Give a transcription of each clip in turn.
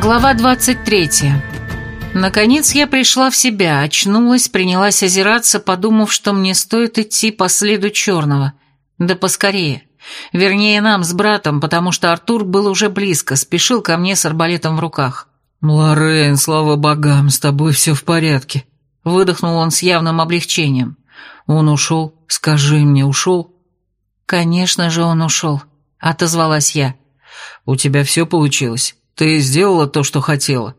Глава 23. Наконец я пришла в себя, очнулась, принялась озираться, подумав, что мне стоит идти по следу черного. Да поскорее. Вернее, нам с братом, потому что Артур был уже близко, спешил ко мне с арбалетом в руках. «Лоррейн, слава богам, с тобой все в порядке», — выдохнул он с явным облегчением. «Он ушел? Скажи мне, ушел?» «Конечно же он ушел», — отозвалась я. «У тебя все получилось? Ты сделала то, что хотела?»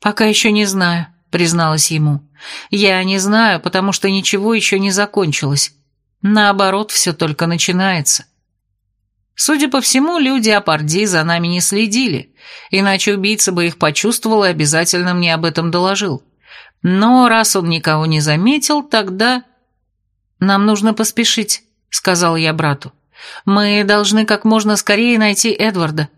«Пока еще не знаю», — призналась ему. «Я не знаю, потому что ничего еще не закончилось. Наоборот, все только начинается». Судя по всему, люди Апарди за нами не следили, иначе убийца бы их почувствовал и обязательно мне об этом доложил. Но раз он никого не заметил, тогда... «Нам нужно поспешить», — сказал я брату. «Мы должны как можно скорее найти Эдварда»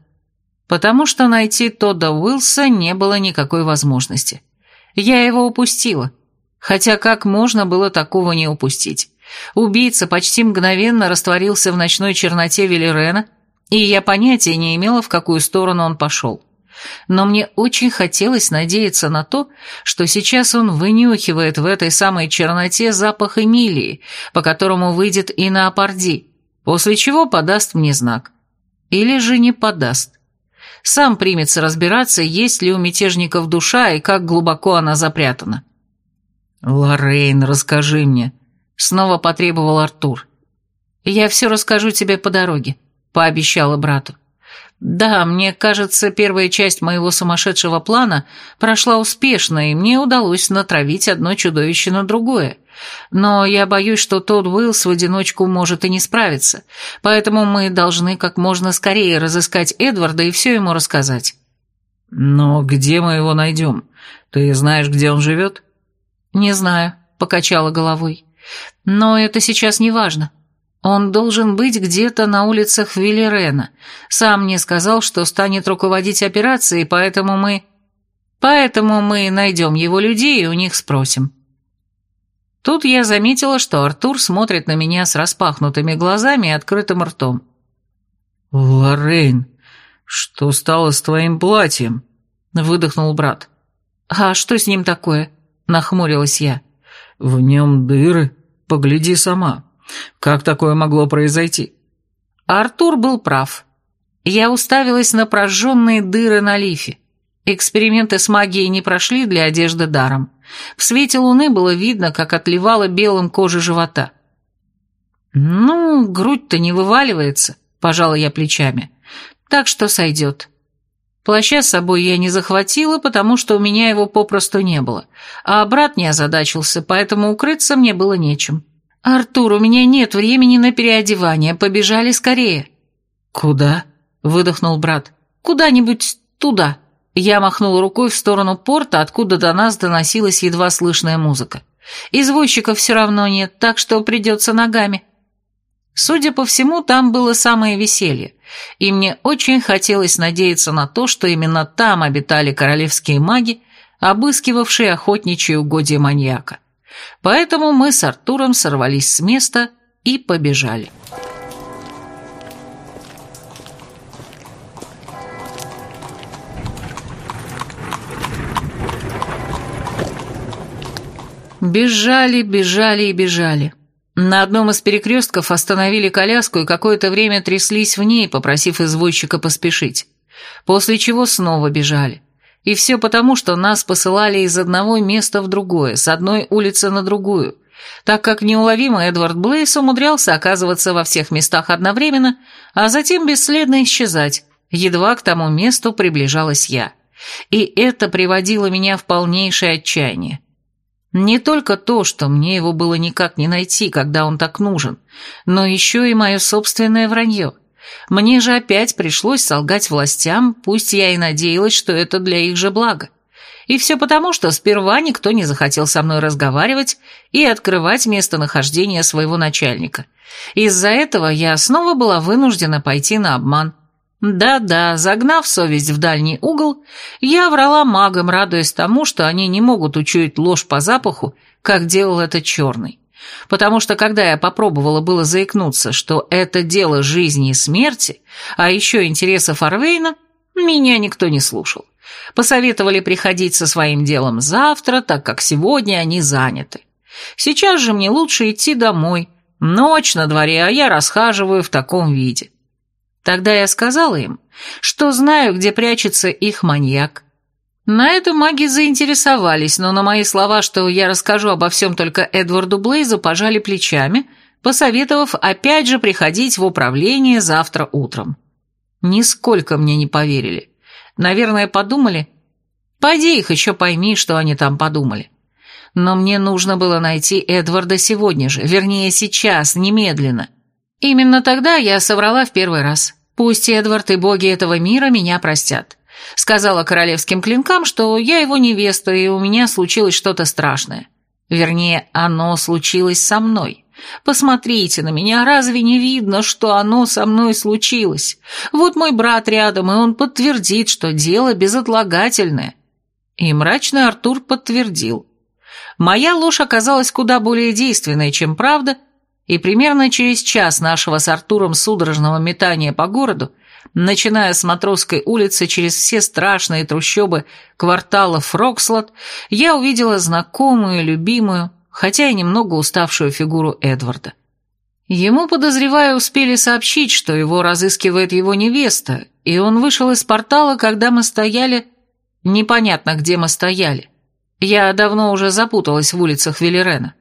потому что найти Тодда Уилса не было никакой возможности. Я его упустила. Хотя как можно было такого не упустить? Убийца почти мгновенно растворился в ночной черноте Велерена, и я понятия не имела, в какую сторону он пошел. Но мне очень хотелось надеяться на то, что сейчас он вынюхивает в этой самой черноте запах Эмилии, по которому выйдет и на Апарди, после чего подаст мне знак. Или же не подаст сам примется разбираться, есть ли у мятежников душа и как глубоко она запрятана. «Лоррейн, расскажи мне», — снова потребовал Артур. «Я все расскажу тебе по дороге», — пообещала брату. Да, мне кажется, первая часть моего сумасшедшего плана прошла успешно, и мне удалось натравить одно чудовище на другое. Но я боюсь, что тот Уиллс в одиночку может и не справиться, поэтому мы должны как можно скорее разыскать Эдварда и все ему рассказать. «Но где мы его найдем? Ты знаешь, где он живет?» «Не знаю», — покачала головой. «Но это сейчас не важно. Он должен быть где-то на улицах Виллерена. Сам мне сказал, что станет руководить операцией, поэтому мы... Поэтому мы найдем его людей и у них спросим. Тут я заметила, что Артур смотрит на меня с распахнутыми глазами и открытым ртом. «Лоррейн, что стало с твоим платьем?» — выдохнул брат. «А что с ним такое?» — нахмурилась я. «В нем дыры. Погляди сама». Как такое могло произойти? Артур был прав. Я уставилась на прожженные дыры на лифе. Эксперименты с магией не прошли для одежды даром. В свете луны было видно, как отливала белым кожа живота. «Ну, грудь-то не вываливается», — пожала я плечами. «Так что сойдет». Плаща с собой я не захватила, потому что у меня его попросту не было, а брат не озадачился, поэтому укрыться мне было нечем. «Артур, у меня нет времени на переодевание, побежали скорее». «Куда?» — выдохнул брат. «Куда-нибудь туда». Я махнул рукой в сторону порта, откуда до нас доносилась едва слышная музыка. Извозчиков все равно нет, так что придется ногами. Судя по всему, там было самое веселье, и мне очень хотелось надеяться на то, что именно там обитали королевские маги, обыскивавшие охотничьи угодья маньяка. Поэтому мы с Артуром сорвались с места и побежали. Бежали, бежали и бежали. На одном из перекрестков остановили коляску и какое-то время тряслись в ней, попросив извозчика поспешить. После чего снова бежали. И все потому, что нас посылали из одного места в другое, с одной улицы на другую, так как неуловимый Эдвард Блейс умудрялся оказываться во всех местах одновременно, а затем бесследно исчезать, едва к тому месту приближалась я. И это приводило меня в полнейшее отчаяние. Не только то, что мне его было никак не найти, когда он так нужен, но еще и мое собственное вранье – мне же опять пришлось солгать властям, пусть я и надеялась, что это для их же блага. И все потому, что сперва никто не захотел со мной разговаривать и открывать местонахождение своего начальника. Из-за этого я снова была вынуждена пойти на обман. Да-да, загнав совесть в дальний угол, я врала магам, радуясь тому, что они не могут учуять ложь по запаху, как делал это черный потому что когда я попробовала было заикнуться, что это дело жизни и смерти, а еще интересов Арвейна, Меня никто не слушал. Посоветовали приходить со своим делом завтра, так как сегодня они заняты. Сейчас же мне лучше идти домой. Ночь на дворе, а я расхаживаю в таком виде. Тогда я сказала им, что знаю, где прячется их маньяк. На это маги заинтересовались, но на мои слова, что я расскажу обо всем только Эдварду Блейзу, пожали плечами, посоветовав опять же приходить в управление завтра утром. Нисколько мне не поверили. Наверное, подумали, пойди их еще пойми, что они там подумали. Но мне нужно было найти Эдварда сегодня же, вернее, сейчас, немедленно. Именно тогда я соврала в первый раз. Пусть Эдвард и боги этого мира меня простят. Сказала королевским клинкам, что я его невеста, и у меня случилось что-то страшное. Вернее, оно случилось со мной. Посмотрите на меня, разве не видно, что оно со мной случилось? Вот мой брат рядом, и он подтвердит, что дело безотлагательное. И мрачный Артур подтвердил. Моя ложь оказалась куда более действенной, чем правда, и примерно через час нашего с Артуром судорожного метания по городу, начиная с Матросской улицы через все страшные трущобы квартала Фрокслот, я увидела знакомую, любимую, хотя и немного уставшую фигуру Эдварда. Ему, подозревая, успели сообщить, что его разыскивает его невеста, и он вышел из портала, когда мы стояли... Непонятно, где мы стояли. Я давно уже запуталась в улицах Велерена.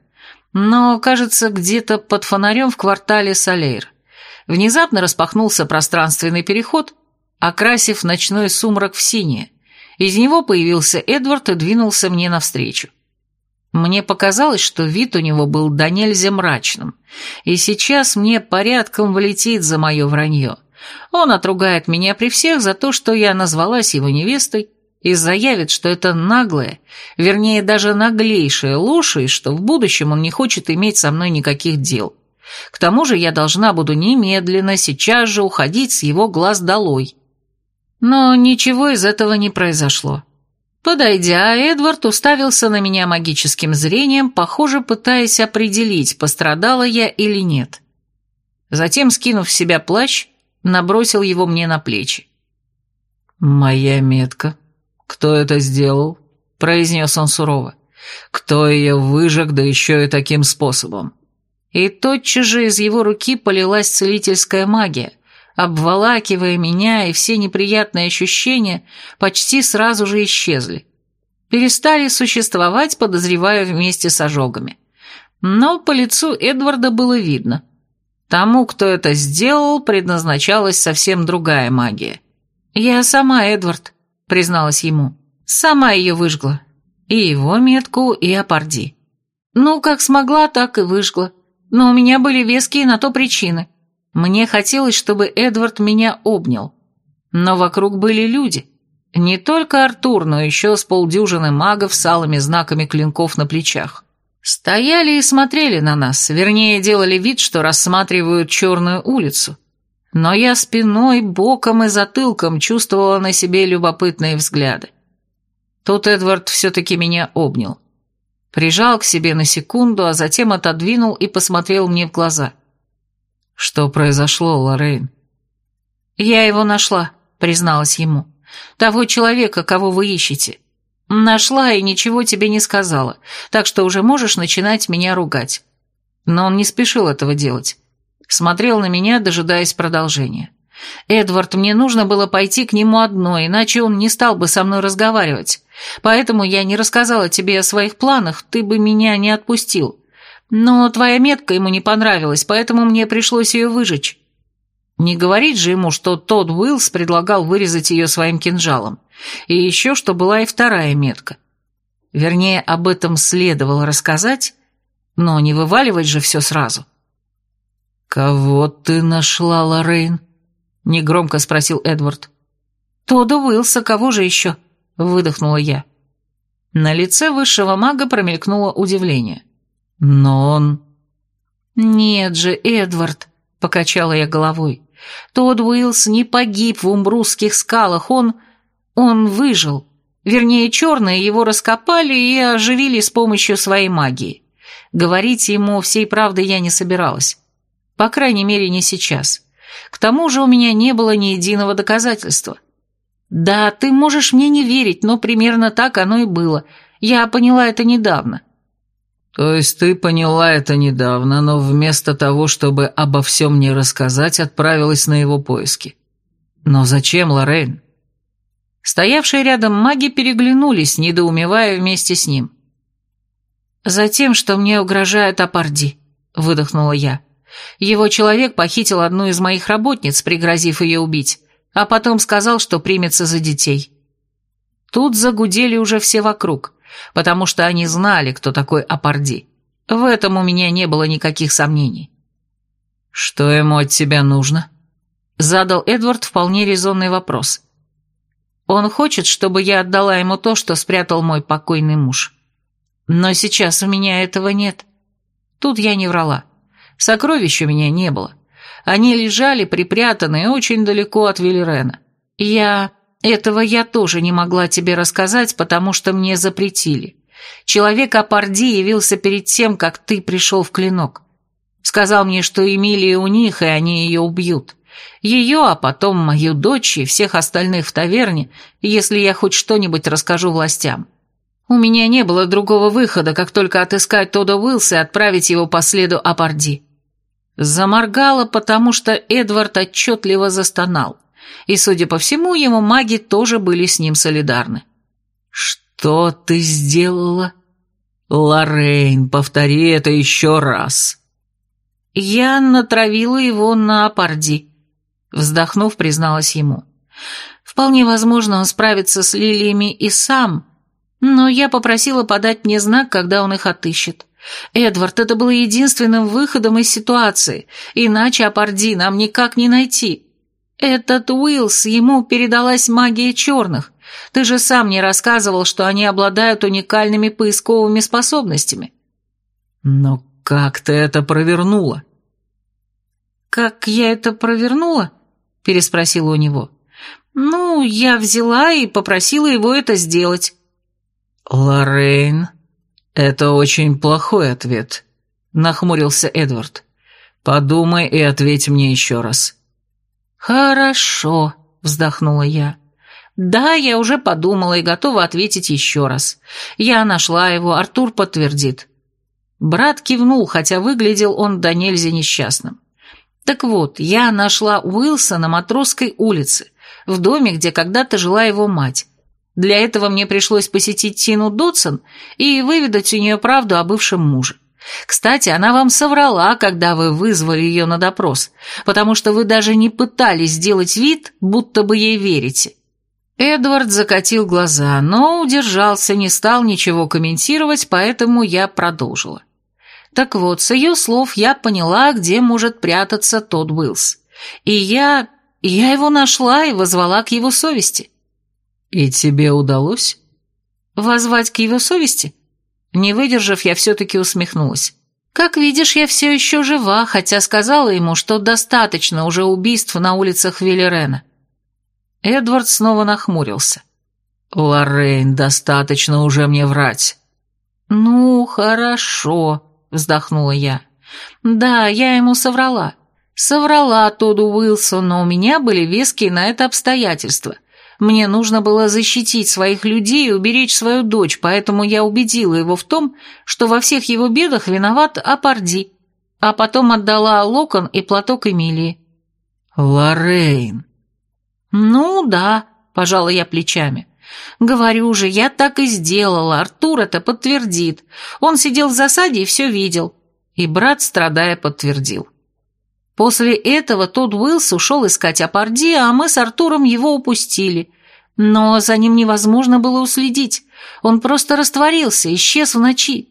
Но, кажется, где-то под фонарем в квартале Салейр. Внезапно распахнулся пространственный переход, окрасив ночной сумрак в синее. Из него появился Эдвард и двинулся мне навстречу. Мне показалось, что вид у него был до нельзя мрачным, и сейчас мне порядком влетит за мое вранье. Он отругает меня при всех за то, что я назвалась его невестой, и заявит, что это наглая, вернее, даже наглейшая ложь, и что в будущем он не хочет иметь со мной никаких дел. К тому же я должна буду немедленно, сейчас же уходить с его глаз долой. Но ничего из этого не произошло. Подойдя, Эдвард уставился на меня магическим зрением, похоже, пытаясь определить, пострадала я или нет. Затем, скинув с себя плащ, набросил его мне на плечи. «Моя метка. Кто это сделал?» – произнес он сурово. «Кто ее выжег, да еще и таким способом?» И тотчас же из его руки полилась целительская магия – обволакивая меня, и все неприятные ощущения почти сразу же исчезли. Перестали существовать, подозревая вместе с ожогами. Но по лицу Эдварда было видно. Тому, кто это сделал, предназначалась совсем другая магия. «Я сама, Эдвард», — призналась ему. «Сама ее выжгла. И его метку, и Апарди. Ну, как смогла, так и выжгла. Но у меня были веские на то причины. Мне хотелось, чтобы Эдвард меня обнял. Но вокруг были люди. Не только Артур, но еще с полдюжины магов с алыми знаками клинков на плечах. Стояли и смотрели на нас, вернее, делали вид, что рассматривают черную улицу. Но я спиной, боком и затылком чувствовала на себе любопытные взгляды. Тут Эдвард все-таки меня обнял. Прижал к себе на секунду, а затем отодвинул и посмотрел мне в глаза – «Что произошло, Лоррейн?» «Я его нашла», — призналась ему. «Того человека, кого вы ищете. Нашла и ничего тебе не сказала, так что уже можешь начинать меня ругать». Но он не спешил этого делать. Смотрел на меня, дожидаясь продолжения. «Эдвард, мне нужно было пойти к нему одной, иначе он не стал бы со мной разговаривать. Поэтому я не рассказала тебе о своих планах, ты бы меня не отпустил. Но твоя метка ему не понравилась, поэтому мне пришлось ее выжечь. Не говорить же ему, что тот Уиллс предлагал вырезать ее своим кинжалом. И еще, что была и вторая метка. Вернее, об этом следовало рассказать, но не вываливать же все сразу. «Кого ты нашла, Лоррейн?» — негромко спросил Эдвард. «Тодда Уиллса, кого же еще?» — выдохнула я. На лице высшего мага промелькнуло удивление. Но он... «Нет же, Эдвард», — покачала я головой. «Тодд Уиллс не погиб в умбрусских скалах, он... он выжил. Вернее, черные его раскопали и оживили с помощью своей магии. Говорить ему всей правды я не собиралась. По крайней мере, не сейчас. К тому же у меня не было ни единого доказательства. «Да, ты можешь мне не верить, но примерно так оно и было. Я поняла это недавно». «То есть ты поняла это недавно, но вместо того, чтобы обо всем мне рассказать, отправилась на его поиски. Но зачем, Лоррейн?» Стоявшие рядом маги переглянулись, недоумевая вместе с ним. «Затем, что мне угрожает Апарди», — выдохнула я. «Его человек похитил одну из моих работниц, пригрозив ее убить, а потом сказал, что примется за детей». Тут загудели уже все вокруг, потому что они знали, кто такой Апарди. В этом у меня не было никаких сомнений. «Что ему от тебя нужно?» — задал Эдвард вполне резонный вопрос. Он хочет, чтобы я отдала ему то, что спрятал мой покойный муж. Но сейчас у меня этого нет. Тут я не врала. Сокровищ у меня не было. Они лежали припрятанные очень далеко от Велерена. Я... Этого я тоже не могла тебе рассказать, потому что мне запретили. Человек Апарди явился перед тем, как ты пришел в клинок. Сказал мне, что Эмилия у них, и они ее убьют. Ее, а потом мою дочь и всех остальных в таверне, если я хоть что-нибудь расскажу властям. У меня не было другого выхода, как только отыскать Тодда Уилса и отправить его по следу Апарди. Заморгала, потому что Эдвард отчетливо застонал, и, судя по всему, его маги тоже были с ним солидарны. «Что ты сделала?» «Лоррейн, повтори это еще раз». «Я натравила его на Апарди», Вздохнув, призналась ему. «Вполне возможно, он справится с лилиями и сам, но я попросила подать мне знак, когда он их отыщет. Эдвард, это было единственным выходом из ситуации, иначе Апарди нам никак не найти. Этот Уилс, ему передалась магия черных. Ты же сам мне рассказывал, что они обладают уникальными поисковыми способностями». «Но как ты это провернула?» «Как я это провернула?» переспросила у него. «Ну, я взяла и попросила его это сделать». «Лоррейн, это очень плохой ответ», — нахмурился Эдвард. «Подумай и ответь мне еще раз». «Хорошо», — вздохнула я. «Да, я уже подумала и готова ответить еще раз. Я нашла его, Артур подтвердит». Брат кивнул, хотя выглядел он до нельзя несчастным. Так вот, я нашла Уилса на Матросской улице, в доме, где когда-то жила его мать. Для этого мне пришлось посетить Тину Дотсон и выведать у нее правду о бывшем муже. Кстати, она вам соврала, когда вы вызвали ее на допрос, потому что вы даже не пытались сделать вид, будто бы ей верите». Эдвард закатил глаза, но удержался, не стал ничего комментировать, поэтому я продолжила. Так вот, с ее слов я поняла, где может прятаться тот Уиллс. И я... я его нашла и возвала к его совести. И тебе удалось? Возвать к его совести? Не выдержав, я все-таки усмехнулась. Как видишь, я все еще жива, хотя сказала ему, что достаточно уже убийств на улицах Велерена. Эдвард снова нахмурился. «Лоррейн, достаточно уже мне врать». «Ну, хорошо», вздохнула я. «Да, я ему соврала. Соврала Тоду Уилсону, но у меня были веские на это обстоятельства. Мне нужно было защитить своих людей и уберечь свою дочь, поэтому я убедила его в том, что во всех его бедах виноват Апарди, а потом отдала локон и платок Эмилии». «Лоррейн». «Ну да», – пожала я плечами. «Говорю же, я так и сделала, Артур это подтвердит. Он сидел в засаде и все видел». И брат, страдая, подтвердил. После этого тот Уиллс ушел искать Апарди, а мы с Артуром его упустили. Но за ним невозможно было уследить. Он просто растворился, исчез в ночи.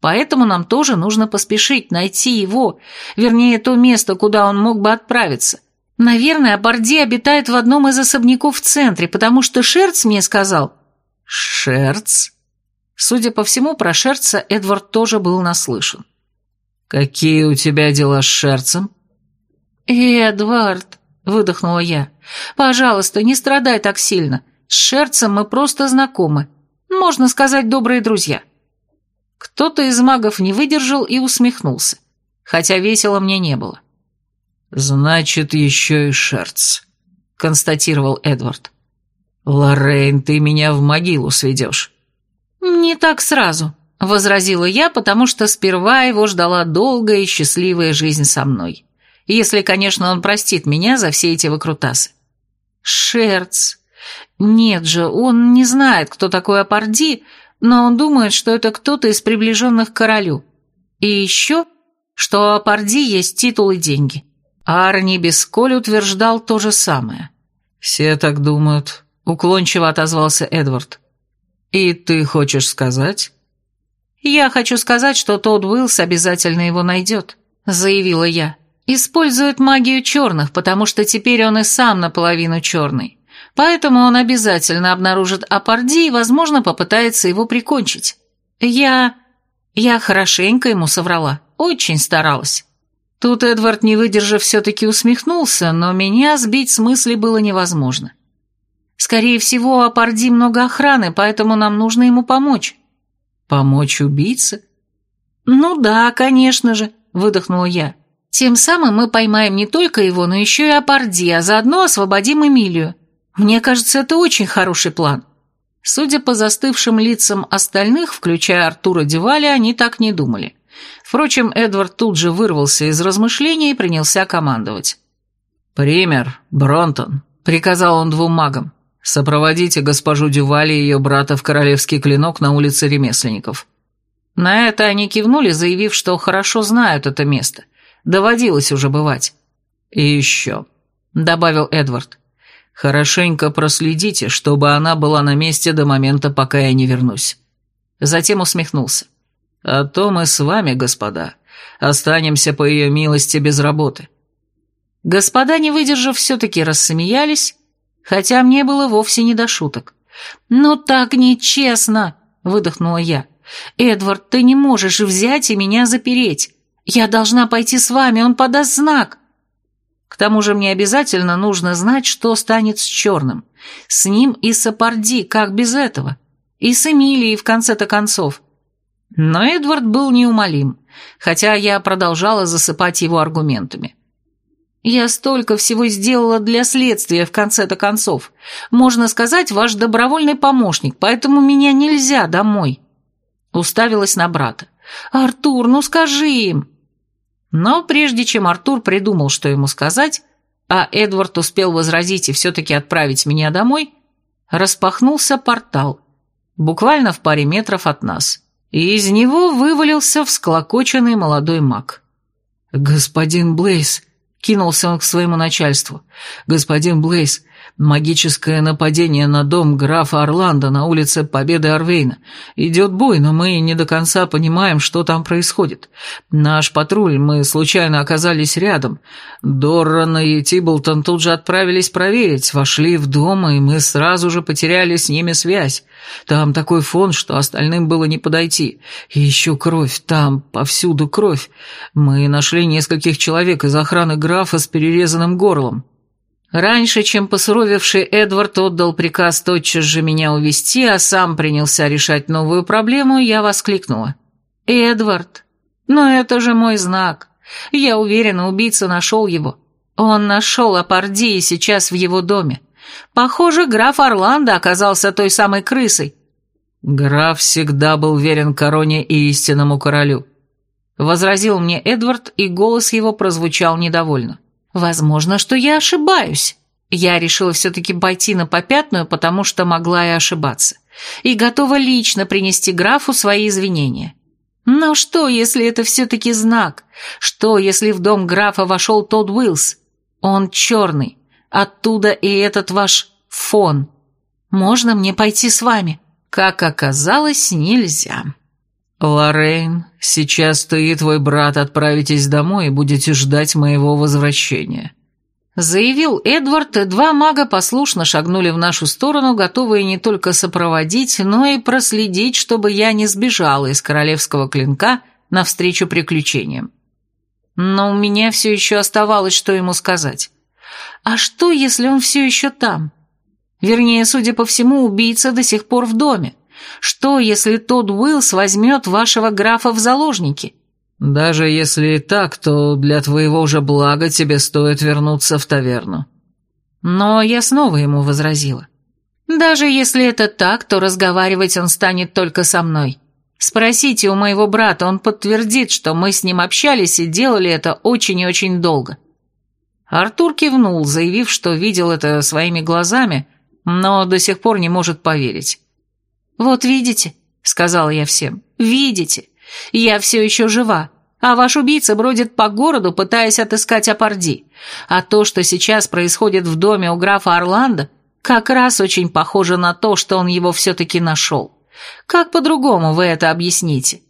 Поэтому нам тоже нужно поспешить найти его, вернее, то место, куда он мог бы отправиться. Наверное, Борди обитает в одном из особняков в центре, потому что Шерц мне сказал». «Шерц?» Судя по всему, про Шерца Эдвард тоже был наслышан. «Какие у тебя дела с Шерцем?» «Эдвард», — выдохнула я, — «пожалуйста, не страдай так сильно. С Шерцем мы просто знакомы. Можно сказать, добрые друзья». Кто-то из магов не выдержал и усмехнулся, хотя весело мне не было. «Значит, еще и Шерц», — констатировал Эдвард. «Лоррейн, ты меня в могилу сведешь». «Не так сразу», — возразила я, потому что сперва его ждала долгая и счастливая жизнь со мной. Если, конечно, он простит меня за все эти выкрутасы. Шерц. Нет же, он не знает, кто такой Апарди, но он думает, что это кто-то из приближенных к королю. И еще, что у Апарди есть титул и деньги. Арни Бесколь утверждал то же самое. «Все так думают», — уклончиво отозвался Эдвард. «И ты хочешь сказать?» «Я хочу сказать, что Тодд Уиллс обязательно его найдет», — заявила я. «Использует магию черных, потому что теперь он и сам наполовину черный. Поэтому он обязательно обнаружит Апарди и, возможно, попытается его прикончить. Я... я хорошенько ему соврала, очень старалась». Тут Эдвард, не выдержав, все-таки усмехнулся, но меня сбить с мысли было невозможно. Скорее всего, у Апарди много охраны, поэтому нам нужно ему помочь. Помочь убийце? Ну да, конечно же, выдохнула я. Тем самым мы поймаем не только его, но еще и Апарди, а заодно освободим Эмилию. Мне кажется, это очень хороший план. Судя по застывшим лицам остальных, включая Артура Деваля, они так не думали. Впрочем, Эдвард тут же вырвался из размышлений и принялся командовать. «Пример, Бронтон», — приказал он двум магам. Сопроводите госпожу Дювали и ее брата в королевский клинок на улице ремесленников». На это они кивнули, заявив, что хорошо знают это место. Доводилось уже бывать. «И еще», — добавил Эдвард, — «хорошенько проследите, чтобы она была на месте до момента, пока я не вернусь». Затем усмехнулся. «А то мы с вами, господа, останемся по ее милости без работы». Господа, не выдержав, все-таки рассмеялись, хотя мне было вовсе не до шуток. «Ну так нечестно!» — выдохнула я. «Эдвард, ты не можешь взять и меня запереть. Я должна пойти с вами, он подаст знак». К тому же мне обязательно нужно знать, что станет с Черным. С ним и с Апарди, как без этого. И с Эмилией, в конце-то концов. Но Эдвард был неумолим, хотя я продолжала засыпать его аргументами. Я столько всего сделала для следствия в конце-то концов. Можно сказать, ваш добровольный помощник, поэтому меня нельзя домой. Уставилась на брата. Артур, ну скажи им. Но прежде чем Артур придумал, что ему сказать, а Эдвард успел возразить и все-таки отправить меня домой, распахнулся портал, буквально в паре метров от нас, и из него вывалился всклокоченный молодой маг. «Господин Блейз», Кинулся он к своему начальству. «Господин Блейз, магическое нападение на дом графа Орландо на улице Победы Арвейна. Идет бой, но мы не до конца понимаем, что там происходит. Наш патруль, мы случайно оказались рядом. Дорран и Тиблтон тут же отправились проверить, вошли в дом, и мы сразу же потеряли с ними связь. Там такой фон, что остальным было не подойти. И еще кровь, там повсюду кровь. Мы нашли нескольких человек из охраны графа с перерезанным горлом». Раньше, чем посуровевший Эдвард отдал приказ тотчас же меня увести, а сам принялся решать новую проблему, я воскликнула. «Эдвард, но это же мой знак. Я уверена, убийца нашел его. Он нашел Апарди и сейчас в его доме. Похоже, граф Орландо оказался той самой крысой». «Граф всегда был верен короне и истинному королю», — возразил мне Эдвард, и голос его прозвучал недовольно. Возможно, что я ошибаюсь. Я решила все-таки пойти на попятную, потому что могла и ошибаться. И готова лично принести графу свои извинения. Но что, если это все-таки знак? Что, если в дом графа вошел Тодд Уиллс? Он черный. Оттуда и этот ваш фон. Можно мне пойти с вами? Как оказалось, нельзя. «Лоррейн, сейчас ты и твой брат отправитесь домой и будете ждать моего возвращения», заявил Эдвард, и два мага послушно шагнули в нашу сторону, готовые не только сопроводить, но и проследить, чтобы я не сбежала из королевского клинка навстречу приключениям. Но у меня все еще оставалось, что ему сказать. А что, если он все еще там? Вернее, судя по всему, убийца до сих пор в доме. Что, если тот Уиллс возьмет вашего графа в заложники?» «Даже если и так, то для твоего же блага тебе стоит вернуться в таверну». Но я снова ему возразила. Даже если это так, то разговаривать он станет только со мной. Спросите у моего брата, он подтвердит, что мы с ним общались и делали это очень и очень долго». Артур кивнул, заявив, что видел это своими глазами, но до сих пор не может поверить. «Вот видите», — сказала я всем, — «видите, я все еще жива, а ваш убийца бродит по городу, пытаясь отыскать Апарди. А то, что сейчас происходит в доме у графа Орландо, как раз очень похоже на то, что он его все-таки нашел. Как по-другому вы это объясните?»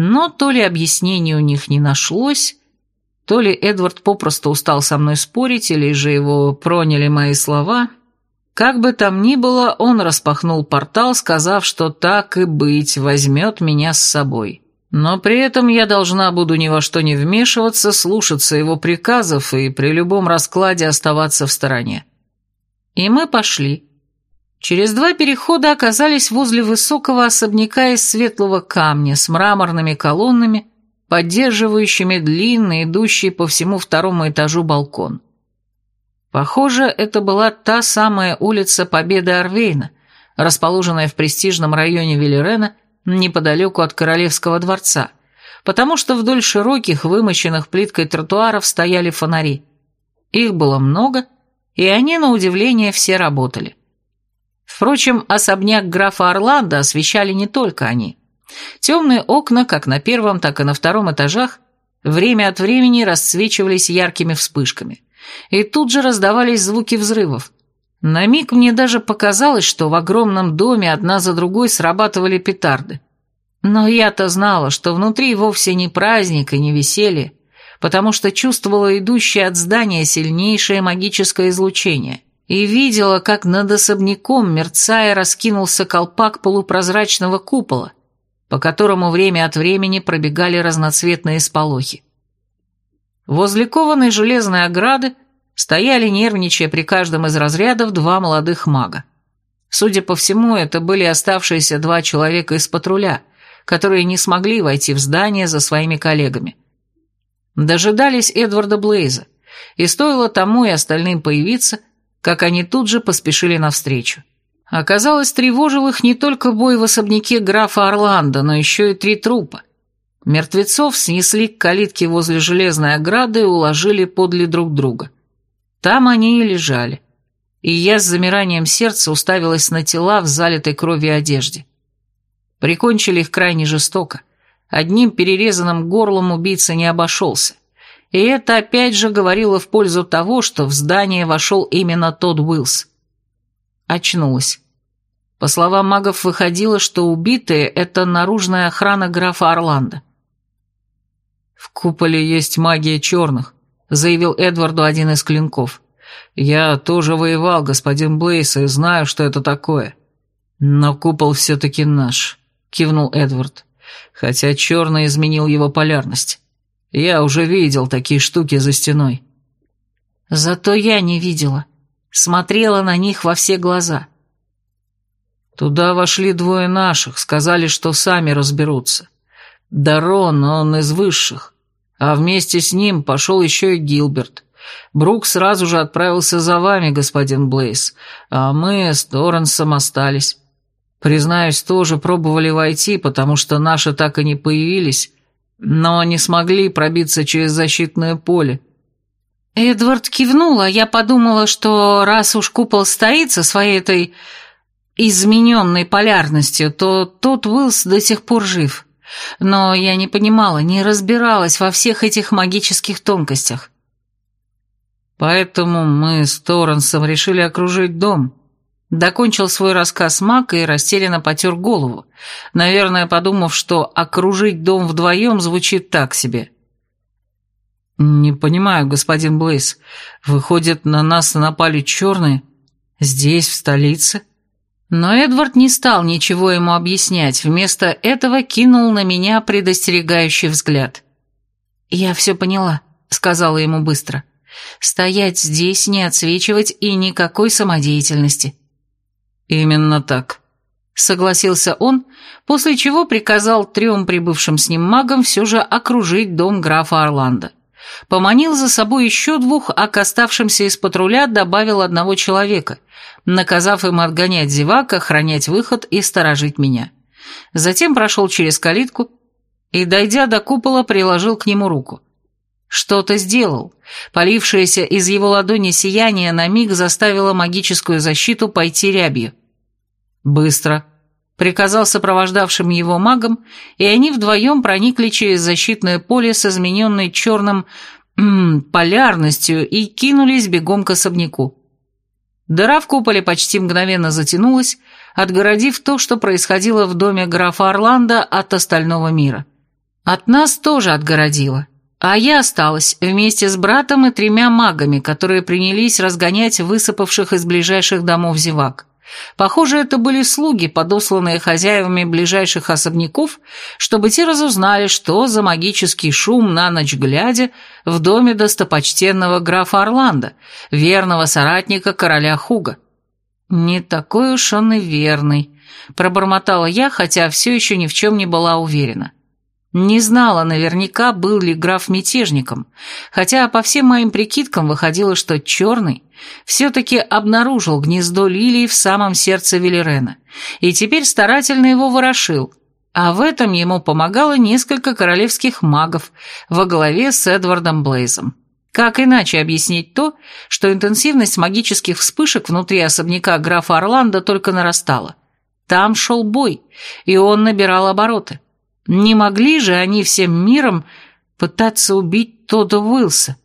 Но то ли объяснений у них не нашлось, то ли Эдвард попросту устал со мной спорить, или же его проняли мои слова. Как бы там ни было, он распахнул портал, сказав, что так и быть, возьмет меня с собой. Но при этом я должна буду ни во что не вмешиваться, слушаться его приказов и при любом раскладе оставаться в стороне. И мы пошли. Через два перехода оказались возле высокого особняка из светлого камня с мраморными колоннами, поддерживающими длинный, идущий по всему второму этажу балкон. Похоже, это была та самая улица Победы Арвейна, расположенная в престижном районе Велерена, неподалеку от Королевского дворца, потому что вдоль широких, вымощенных плиткой тротуаров стояли фонари. Их было много, и они, на удивление, все работали. Впрочем, особняк графа Орландо освещали не только они. Темные окна, как на первом, так и на втором этажах, время от времени расцвечивались яркими вспышками. И тут же раздавались звуки взрывов. На миг мне даже показалось, что в огромном доме одна за другой срабатывали петарды. Но я-то знала, что внутри вовсе не праздник и не веселье, потому что чувствовала идущее от здания сильнейшее магическое излучение и видела, как над особняком, мерцая, раскинулся колпак полупрозрачного купола, по которому время от времени пробегали разноцветные сполохи. Возле кованой железной ограды стояли, нервничая при каждом из разрядов, два молодых мага. Судя по всему, это были оставшиеся два человека из патруля, которые не смогли войти в здание за своими коллегами. Дожидались Эдварда Блейза, и стоило тому и остальным появиться, как они тут же поспешили навстречу. Оказалось, тревожил их не только бой в особняке графа Орландо, но еще и три трупа. Мертвецов снесли к калитке возле железной ограды и уложили подле друг друга. Там они и лежали. И я с замиранием сердца уставилась на тела в залитой кровью одежде. Прикончили их крайне жестоко. Одним перерезанным горлом убийца не обошелся. И это опять же говорило в пользу того, что в здание вошел именно тот Уиллс очнулась. По словам магов, выходило, что убитые — это наружная охрана графа Орландо. «В куполе есть магия черных», — заявил Эдварду один из клинков. «Я тоже воевал, господин Блейс, и знаю, что это такое. Но купол все-таки наш», — кивнул Эдвард, хотя черный изменил его полярность. «Я уже видел такие штуки за стеной». «Зато я не видела», смотрела на них во все глаза. Туда вошли двое наших, сказали, что сами разберутся. Дарон, он из высших, а вместе с ним пошел еще и Гилберт. Брук сразу же отправился за вами, господин Блейс, а мы с Торренсом остались. Признаюсь, тоже пробовали войти, потому что наши так и не появились, но не смогли пробиться через защитное поле. Эдвард кивнул, а я подумала, что раз уж купол стоит со своей этой измененной полярностью, то тот Уиллс до сих пор жив. Но я не понимала, не разбиралась во всех этих магических тонкостях. Поэтому мы с Торренсом решили окружить дом. Докончил свой рассказ Мак и растерянно потер голову, наверное, подумав, что окружить дом вдвоем звучит так себе. «Не понимаю, господин Блейс. Выходит, на нас напали черные? Здесь, в столице?» Но Эдвард не стал ничего ему объяснять, вместо этого кинул на меня предостерегающий взгляд. «Я все поняла», — сказала ему быстро. «Стоять здесь, не отсвечивать и никакой самодеятельности». «Именно так», — согласился он, после чего приказал трем прибывшим с ним магам все же окружить дом графа Орландо поманил за собой еще двух, а к оставшимся из патруля добавил одного человека, наказав им отгонять зевак, охранять выход и сторожить меня. Затем прошел через калитку и, дойдя до купола, приложил к нему руку. Что-то сделал. Полившееся из его ладони сияние на миг заставило магическую защиту пойти рябью. «Быстро», — приказал сопровождавшим его магам, и они вдвоем проникли через защитное поле с измененной черным м -м, полярностью и кинулись бегом к особняку. Дыра в куполе почти мгновенно затянулась, отгородив то, что происходило в доме графа Орландо от остального мира. От нас тоже отгородило. А я осталась вместе с братом и тремя магами, которые принялись разгонять высыпавших из ближайших домов зевак. Похоже, это были слуги, подосланные хозяевами ближайших особняков, чтобы те разузнали, что за магический шум на ночь глядя в доме достопочтенного графа Орландо, верного соратника короля Хуга. «Не такой уж он и верный», — пробормотала я, хотя все еще ни в чем не была уверена. Не знала наверняка, был ли граф мятежником, хотя по всем моим прикидкам выходило, что Черный все-таки обнаружил гнездо лилии в самом сердце Велерена, и теперь старательно его ворошил, а в этом ему помогало несколько королевских магов во главе с Эдвардом Блейзом. Как иначе объяснить то, что интенсивность магических вспышек внутри особняка графа Орландо только нарастала? Там шел бой, и он набирал обороты. Не могли же они всем миром пытаться убить Тодда Уилса?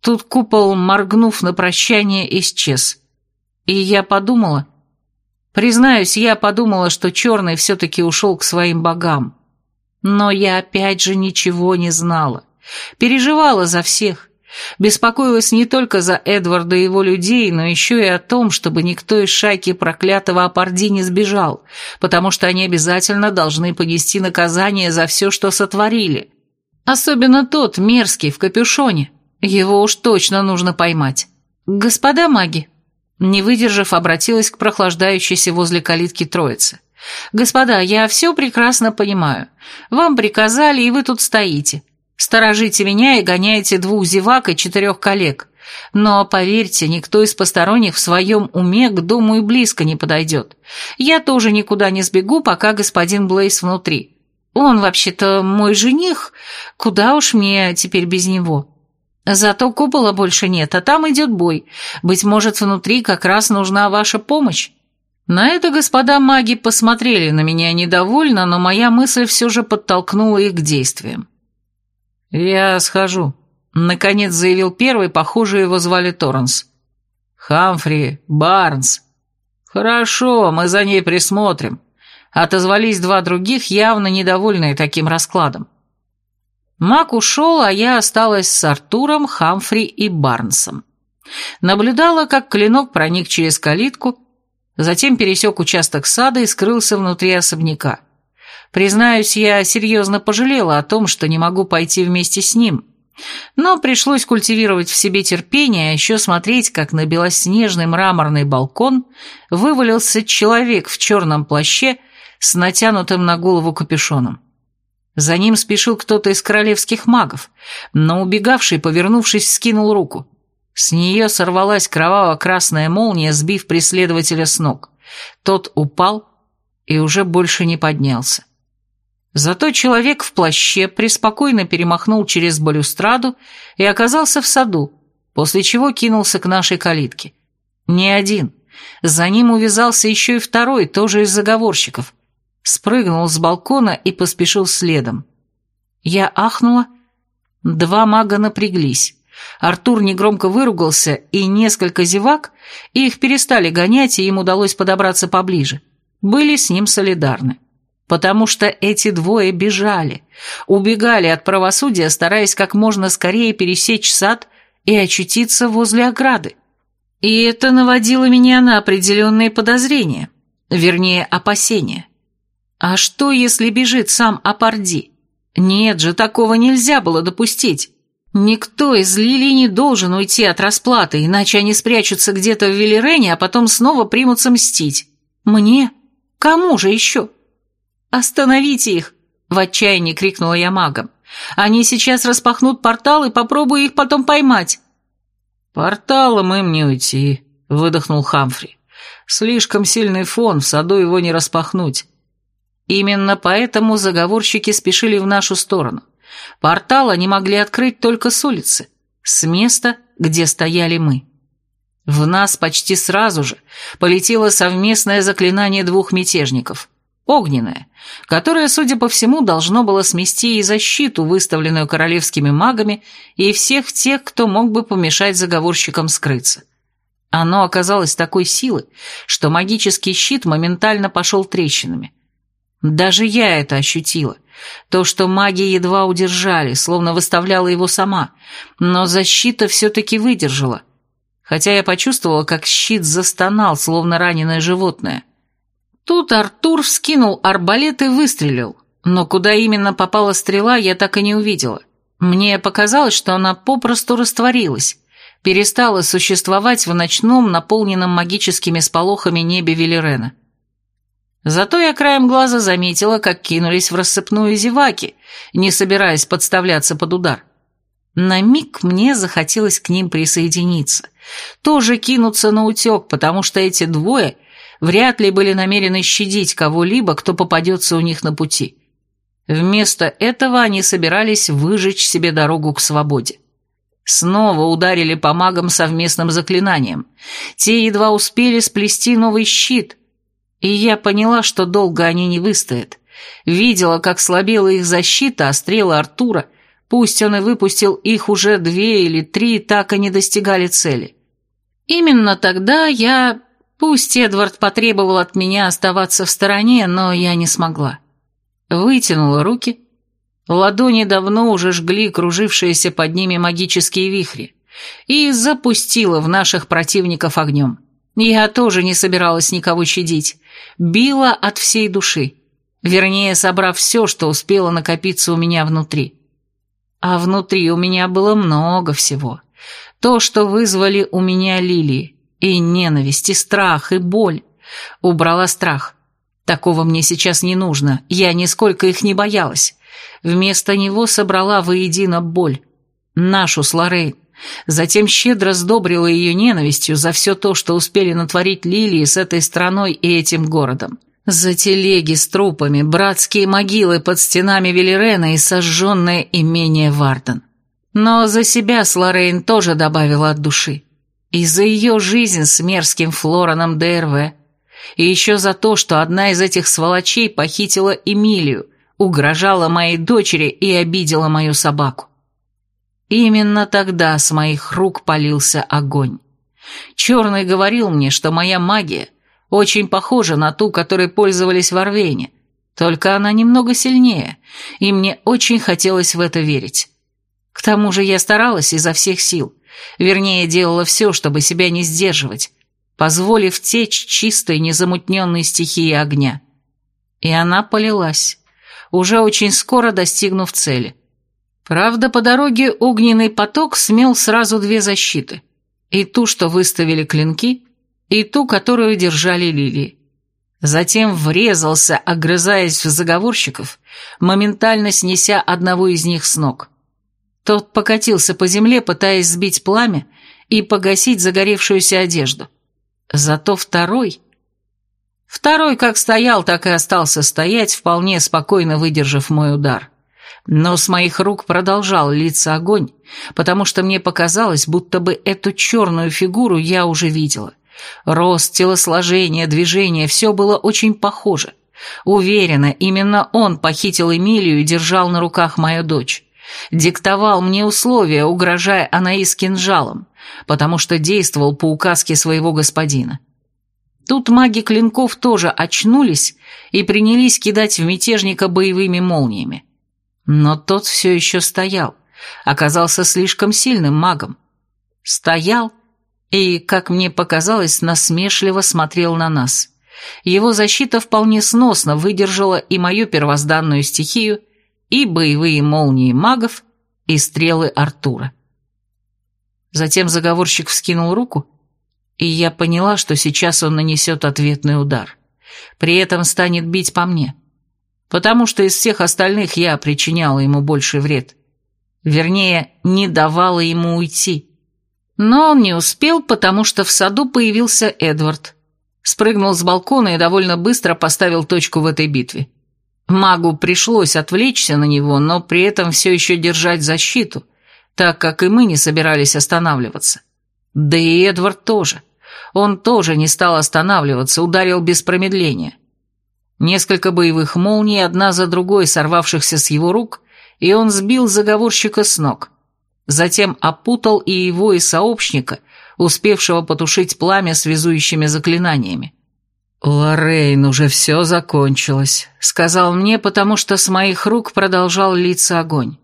Тут купол, моргнув на прощание, исчез. И я подумала... Признаюсь, я подумала, что Черный все-таки ушел к своим богам. Но я опять же ничего не знала. Переживала за всех. Беспокоилась не только за Эдварда и его людей, но еще и о том, чтобы никто из шайки проклятого Апарди не сбежал, потому что они обязательно должны понести наказание за все, что сотворили. Особенно тот, мерзкий, в капюшоне. Его уж точно нужно поймать. «Господа маги», не выдержав, обратилась к прохлаждающейся возле калитки троицы. «Господа, я все прекрасно понимаю. Вам приказали, и вы тут стоите. Сторожите меня и гоняете двух зевак и четырех коллег. Но, поверьте, никто из посторонних в своем уме к дому и близко не подойдет. Я тоже никуда не сбегу, пока господин Блейс внутри. Он, вообще-то, мой жених. Куда уж мне теперь без него? Зато купола больше нет, а там идет бой. Быть может, внутри как раз нужна ваша помощь. На это господа маги посмотрели на меня недовольно, но моя мысль все же подтолкнула их к действиям. «Я схожу», — наконец заявил первый, похоже, его звали Торренс. «Хамфри, Барнс». «Хорошо, мы за ней присмотрим», — отозвались два других, явно недовольные таким раскладом. Мак ушел, а я осталась с Артуром, Хамфри и Барнсом. Наблюдала, как клинок проник через калитку, затем пересек участок сада и скрылся внутри особняка. Признаюсь, я серьезно пожалела о том, что не могу пойти вместе с ним. Но пришлось культивировать в себе терпение, а еще смотреть, как на белоснежный мраморный балкон вывалился человек в черном плаще с натянутым на голову капюшоном. За ним спешил кто-то из королевских магов, но убегавший, повернувшись, скинул руку. С нее сорвалась кроваво-красная молния, сбив преследователя с ног. Тот упал и уже больше не поднялся. Зато человек в плаще преспокойно перемахнул через балюстраду и оказался в саду, после чего кинулся к нашей калитке. Не один. За ним увязался еще и второй, тоже из заговорщиков. Спрыгнул с балкона и поспешил следом. Я ахнула. Два мага напряглись. Артур негромко выругался, и несколько зевак, их перестали гонять, и им удалось подобраться поближе. Были с ним солидарны потому что эти двое бежали, убегали от правосудия, стараясь как можно скорее пересечь сад и очутиться возле ограды. И это наводило меня на определенные подозрения, вернее, опасения. А что, если бежит сам Апарди? Нет же, такого нельзя было допустить. Никто из Лилий не должен уйти от расплаты, иначе они спрячутся где-то в Велерене, а потом снова примутся мстить. Мне? Кому же еще? «Остановите их!» — в отчаянии крикнула я магом. Они сейчас распахнут портал и попробую их потом поймать». «Порталом им не уйти», — выдохнул Хамфри. «Слишком сильный фон, в саду его не распахнуть». Именно поэтому заговорщики спешили в нашу сторону. Портал они могли открыть только с улицы, с места, где стояли мы. В нас почти сразу же полетело совместное заклинание двух мятежников – огненное, которое, судя по всему, должно было смести и защиту, выставленную королевскими магами, и всех тех, кто мог бы помешать заговорщикам скрыться. Оно оказалось такой силы, что магический щит моментально пошел трещинами. Даже я это ощутила. То, что маги едва удержали, словно выставляла его сама, но защита все-таки выдержала – хотя я почувствовала, как щит застонал, словно раненое животное. Тут Артур вскинул арбалет и выстрелил, но куда именно попала стрела, я так и не увидела. Мне показалось, что она попросту растворилась, перестала существовать в ночном, наполненном магическими сполохами небе Велерена. Зато я краем глаза заметила, как кинулись в рассыпную зеваки, не собираясь подставляться под удар. На миг мне захотелось к ним присоединиться, тоже кинуться на утек, потому что эти двое вряд ли были намерены щадить кого-либо, кто попадется у них на пути. Вместо этого они собирались выжечь себе дорогу к свободе. Снова ударили по магам совместным заклинанием. Те едва успели сплести новый щит, и я поняла, что долго они не выстоят. Видела, как слабела их защита, а стрелы Артура Пусть он и выпустил их уже две или три, так и не достигали цели. Именно тогда я... Пусть Эдвард потребовал от меня оставаться в стороне, но я не смогла. Вытянула руки. Ладони давно уже жгли кружившиеся под ними магические вихри. И запустила в наших противников огнем. Я тоже не собиралась никого щадить. Била от всей души. Вернее, собрав все, что успело накопиться у меня внутри. А внутри у меня было много всего. То, что вызвали у меня лилии. И ненависть, и страх, и боль. Убрала страх. Такого мне сейчас не нужно. Я нисколько их не боялась. Вместо него собрала воедино боль. Нашу с Лоррейн. Затем щедро сдобрила ее ненавистью за все то, что успели натворить лилии с этой страной и этим городом. За телеги с трупами, братские могилы под стенами Велерена и сожженное имение Варден. Но за себя с Лоррейн тоже добавила от души. И за ее жизнь с мерзким Флораном ДРВ. И еще за то, что одна из этих сволочей похитила Эмилию, угрожала моей дочери и обидела мою собаку. Именно тогда с моих рук полился огонь. Черный говорил мне, что моя магия очень похожа на ту, которой пользовались в Орвейне, только она немного сильнее, и мне очень хотелось в это верить. К тому же я старалась изо всех сил, вернее, делала все, чтобы себя не сдерживать, позволив течь чистой, незамутненной стихии огня. И она полилась, уже очень скоро достигнув цели. Правда, по дороге огненный поток смел сразу две защиты. И ту, что выставили клинки, и ту, которую держали лилии. Затем врезался, огрызаясь в заговорщиков, моментально снеся одного из них с ног. Тот покатился по земле, пытаясь сбить пламя и погасить загоревшуюся одежду. Зато второй... Второй как стоял, так и остался стоять, вполне спокойно выдержав мой удар. Но с моих рук продолжал литься огонь, потому что мне показалось, будто бы эту черную фигуру я уже видела — Рост, телосложение, движение – все было очень похоже. Уверена, именно он похитил Эмилию и держал на руках мою дочь. Диктовал мне условия, угрожая Анаис кинжалом, потому что действовал по указке своего господина. Тут маги клинков тоже очнулись и принялись кидать в мятежника боевыми молниями. Но тот все еще стоял, оказался слишком сильным магом. Стоял и, как мне показалось, насмешливо смотрел на нас. Его защита вполне сносно выдержала и мою первозданную стихию, и боевые молнии магов, и стрелы Артура. Затем заговорщик вскинул руку, и я поняла, что сейчас он нанесет ответный удар. При этом станет бить по мне. потому что из всех остальных я причиняла ему больший вред. Вернее, не давала ему уйти. Но он не успел, потому что в саду появился Эдвард. Спрыгнул с балкона и довольно быстро поставил точку в этой битве. Магу пришлось отвлечься на него, но при этом все еще держать защиту, так как и мы не собирались останавливаться. Да и Эдвард тоже. Он тоже не стал останавливаться, ударил без промедления. Несколько боевых молний, одна за другой сорвавшихся с его рук, и он сбил заговорщика с ног. Затем опутал и его, и сообщника, успевшего потушить пламя связующими заклинаниями. «Лоррейн, уже все закончилось», — сказал мне, потому что с моих рук продолжал литься огонь.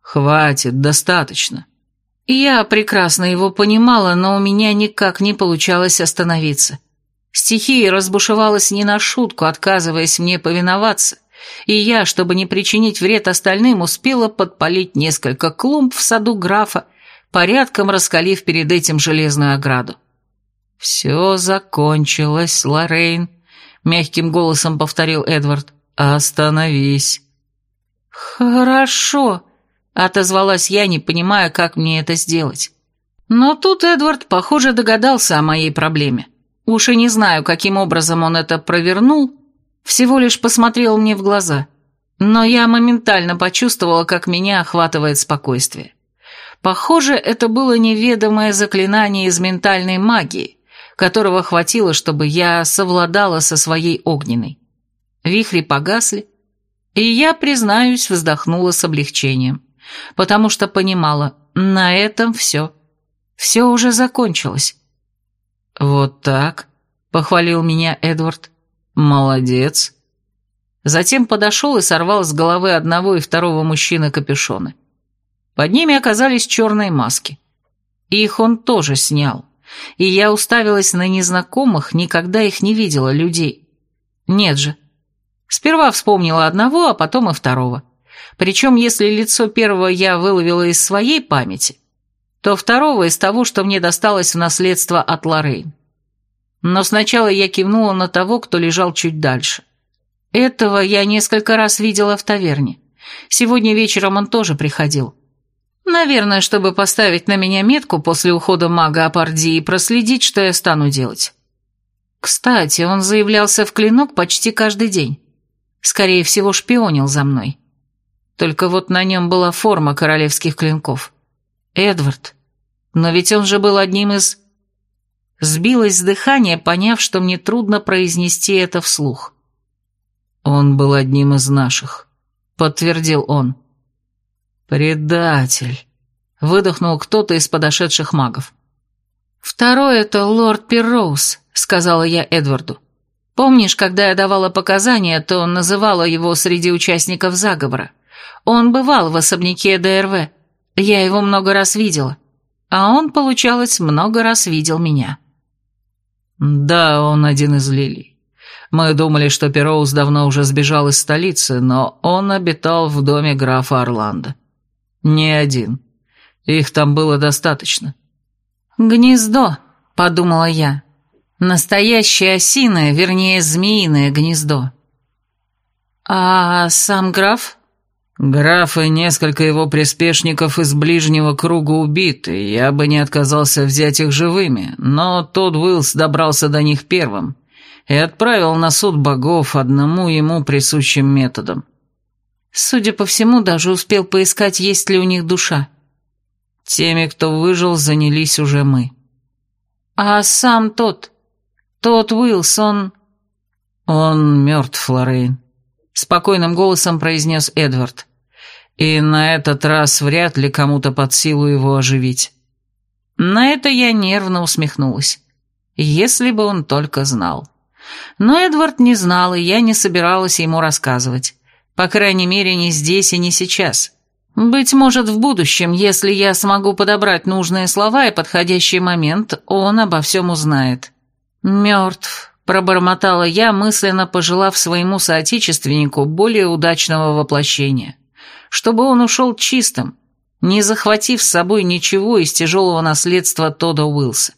«Хватит, достаточно». Я прекрасно его понимала, но у меня никак не получалось остановиться. Стихия разбушевалась не на шутку, отказываясь мне повиноваться, и я, чтобы не причинить вред остальным, успела подпалить несколько клумб в саду графа, порядком раскалив перед этим железную ограду. «Все закончилось, Лоррейн», — мягким голосом повторил Эдвард. «Остановись». «Хорошо», — отозвалась я, не понимая, как мне это сделать. Но тут Эдвард, похоже, догадался о моей проблеме. Уж и не знаю, каким образом он это провернул, всего лишь посмотрел мне в глаза. Но я моментально почувствовала, как меня охватывает спокойствие. Похоже, это было неведомое заклинание из ментальной магии, которого хватило, чтобы я совладала со своей огненной. Вихри погасли, и я, признаюсь, вздохнула с облегчением, потому что понимала, на этом все. Все уже закончилось. «Вот так», — похвалил меня Эдвард. «Молодец». Затем подошел и сорвал с головы одного и второго мужчины капюшоны. Под ними оказались черные маски. Их он тоже снял и я уставилась на незнакомых, никогда их не видела, людей. Нет же. Сперва вспомнила одного, а потом и второго. Причем, если лицо первого я выловила из своей памяти, то второго из того, что мне досталось в наследство от Лоррейн. Но сначала я кивнула на того, кто лежал чуть дальше. Этого я несколько раз видела в таверне. Сегодня вечером он тоже приходил. Наверное, чтобы поставить на меня метку после ухода мага Апарди и проследить, что я стану делать. Кстати, он заявлялся в клинок почти каждый день. Скорее всего, шпионил за мной. Только вот на нем была форма королевских клинков. Эдвард. Но ведь он же был одним из... Сбилось с дыхания, поняв, что мне трудно произнести это вслух. «Он был одним из наших», — подтвердил он. «Предатель!» — выдохнул кто-то из подошедших магов. «Второй — это лорд Перроуз», — сказала я Эдварду. «Помнишь, когда я давала показания, то называла его среди участников заговора? Он бывал в особняке ДРВ. Я его много раз видела. А он, получалось, много раз видел меня». «Да, он один из лилий. Мы думали, что Перроуз давно уже сбежал из столицы, но он обитал в доме графа Орландо. «Не один. Их там было достаточно». «Гнездо», — подумала я. «Настоящее осиное, вернее, змеиное гнездо». «А сам граф?» «Граф и несколько его приспешников из ближнего круга убиты, я бы не отказался взять их живыми, но тот Уиллс добрался до них первым и отправил на суд богов одному ему присущим методом. Судя по всему, даже успел поискать, есть ли у них душа. Теми, кто выжил, занялись уже мы. А сам тот, тот Уиллс, он... Он мертв, Лоррейн, спокойным голосом произнес Эдвард. И на этот раз вряд ли кому-то под силу его оживить. На это я нервно усмехнулась. Если бы он только знал. Но Эдвард не знал, и я не собиралась ему рассказывать. По крайней мере, не здесь и не сейчас. Быть может, в будущем, если я смогу подобрать нужные слова и подходящий момент, он обо всем узнает. «Мертв», — пробормотала я, мысленно пожелав своему соотечественнику более удачного воплощения. Чтобы он ушел чистым, не захватив с собой ничего из тяжелого наследства Тода Уилса.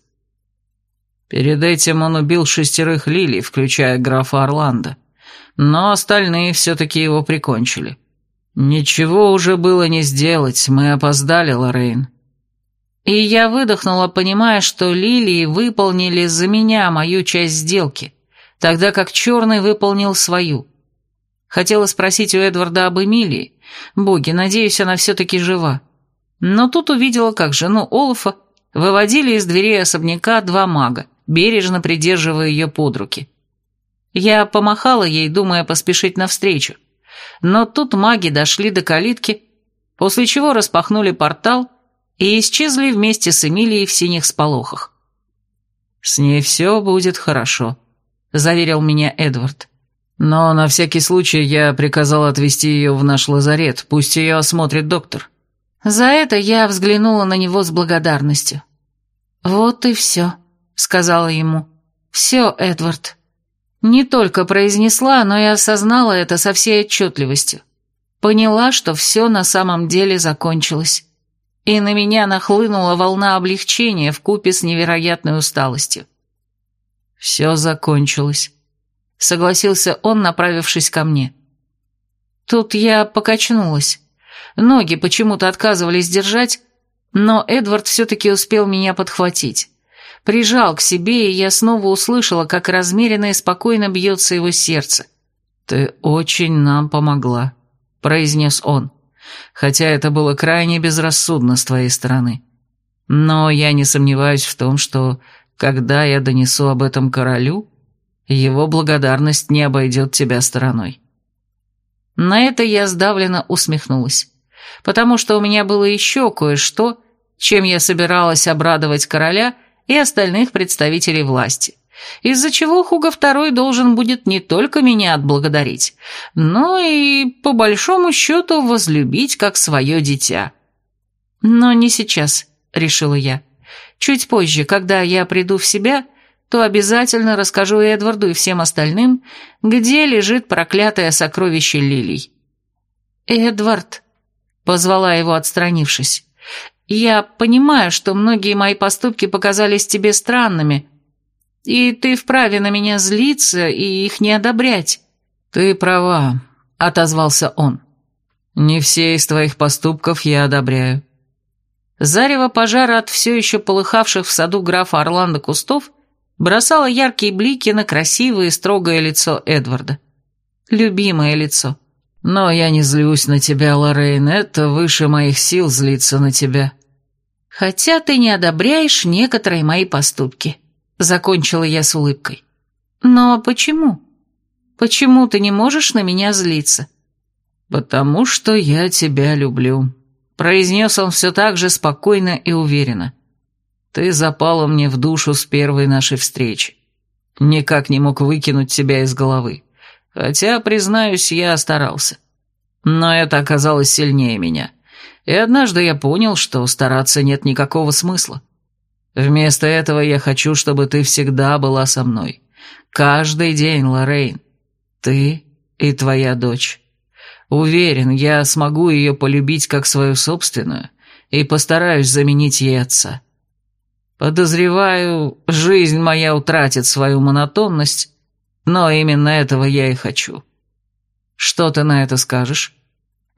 Перед этим он убил шестерых лилий, включая графа Орландо но остальные все-таки его прикончили. Ничего уже было не сделать, мы опоздали, Лоррейн. И я выдохнула, понимая, что лилии выполнили за меня мою часть сделки, тогда как черный выполнил свою. Хотела спросить у Эдварда об Эмилии. Боги, надеюсь, она все-таки жива. Но тут увидела, как жену Олафа выводили из дверей особняка два мага, бережно придерживая ее под руки. Я помахала ей, думая поспешить навстречу. Но тут маги дошли до калитки, после чего распахнули портал и исчезли вместе с Эмилией в синих сполохах. «С ней все будет хорошо», — заверил меня Эдвард. «Но на всякий случай я приказал отвезти ее в наш лазарет, пусть ее осмотрит доктор». За это я взглянула на него с благодарностью. «Вот и все», — сказала ему. «Все, Эдвард». Не только произнесла, но и осознала это со всей отчетливостью. Поняла, что все на самом деле закончилось. И на меня нахлынула волна облегчения в купе с невероятной усталостью. «Все закончилось», — согласился он, направившись ко мне. Тут я покачнулась. Ноги почему-то отказывались держать, но Эдвард все-таки успел меня подхватить. Прижал к себе, и я снова услышала, как размеренно и спокойно бьется его сердце. «Ты очень нам помогла», — произнес он, хотя это было крайне безрассудно с твоей стороны. Но я не сомневаюсь в том, что, когда я донесу об этом королю, его благодарность не обойдет тебя стороной». На это я сдавленно усмехнулась потому что у меня было еще кое-что, чем я собиралась обрадовать короля и остальных представителей власти, из-за чего Хуга II должен будет не только меня отблагодарить, но и, по большому счету, возлюбить как свое дитя. Но не сейчас, решила я. Чуть позже, когда я приду в себя, то обязательно расскажу Эдварду и всем остальным, где лежит проклятое сокровище лилий. «Эдвард», Позвала его, отстранившись. «Я понимаю, что многие мои поступки показались тебе странными, и ты вправе на меня злиться и их не одобрять». «Ты права», — отозвался он. «Не все из твоих поступков я одобряю». Зарево пожара от все еще полыхавших в саду графа Орландо кустов бросало яркие блики на красивое и строгое лицо Эдварда. Любимое лицо. Но я не злюсь на тебя, Лоррейн, это выше моих сил злиться на тебя. Хотя ты не одобряешь некоторые мои поступки, закончила я с улыбкой. Но почему? Почему ты не можешь на меня злиться? Потому что я тебя люблю, произнес он все так же спокойно и уверенно. Ты запала мне в душу с первой нашей встречи. Никак не мог выкинуть тебя из головы. Хотя, признаюсь, я старался. Но это оказалось сильнее меня. И однажды я понял, что стараться нет никакого смысла. Вместо этого я хочу, чтобы ты всегда была со мной. Каждый день, Лоррейн. Ты и твоя дочь. Уверен, я смогу ее полюбить как свою собственную и постараюсь заменить ей отца. Подозреваю, жизнь моя утратит свою монотонность, но именно этого я и хочу. Что ты на это скажешь?»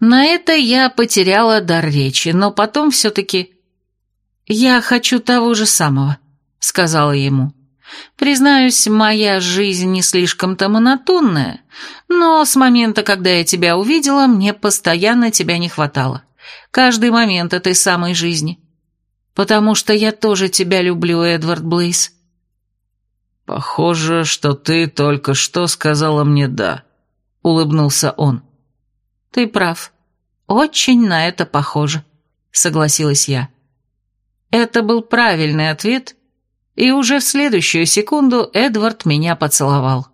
На это я потеряла дар речи, но потом все-таки... «Я хочу того же самого», — сказала ему. «Признаюсь, моя жизнь не слишком-то монотонная, но с момента, когда я тебя увидела, мне постоянно тебя не хватало. Каждый момент этой самой жизни. Потому что я тоже тебя люблю, Эдвард Блейз. «Похоже, что ты только что сказала мне «да», — улыбнулся он. «Ты прав. Очень на это похоже», — согласилась я. Это был правильный ответ, и уже в следующую секунду Эдвард меня поцеловал.